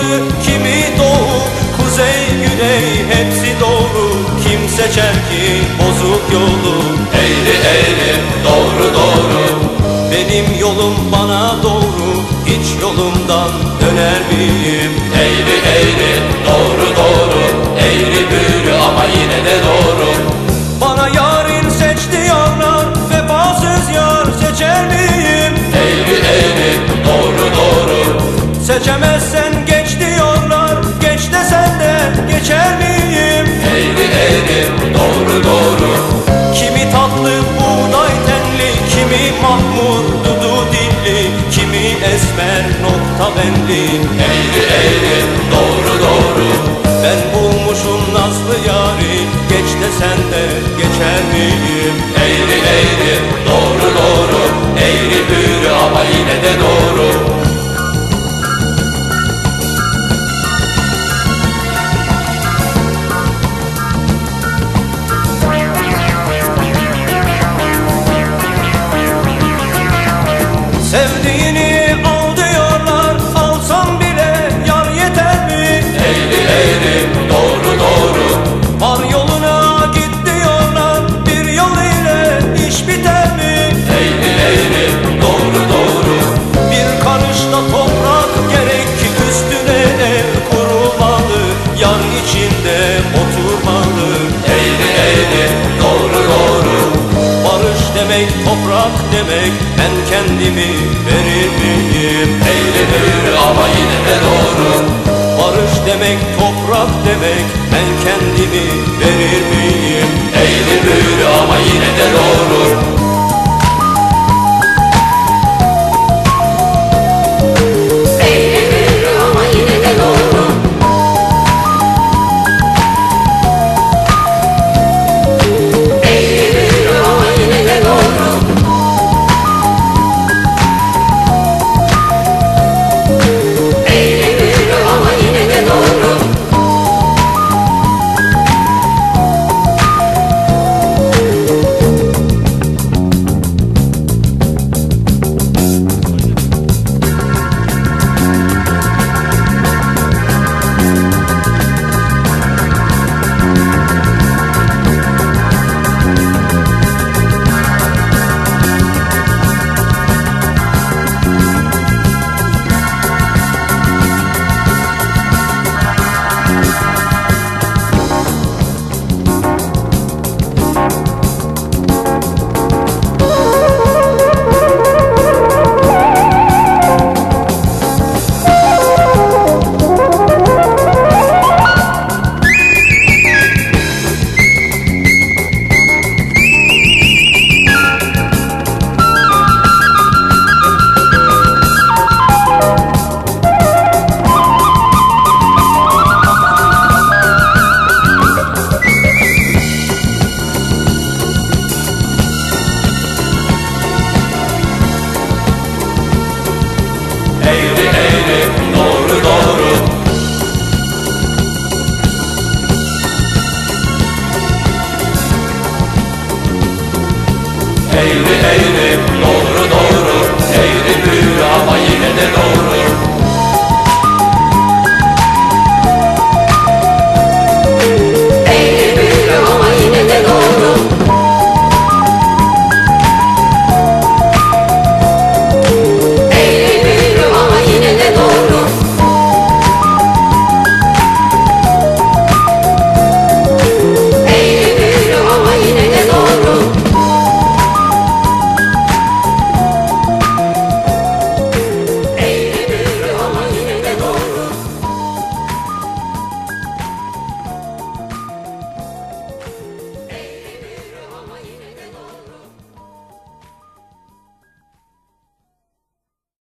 batı, kimi doğu Kuzey, güney hepsi doğru Kim seçer ki bozuk yolu. Eğri eğri, doğru doğru. Benim yolum bana doğru Hiç yolumdan döner miyim? Eğri eğri, doğru benli. Eğri eğri doğru doğru. Ben bulmuşum nazlı yari. Geç desen de geçer miyim? Eğri eğri doğru doğru. Eğri büğrü ama yine de doğru. Sevdiğini demek toprak demek Ben kendimi? Eğri büğrü ama yine de doğru Barış demek toprak demek Ben kendimi verir miyim? Büğrü ama yine de doğru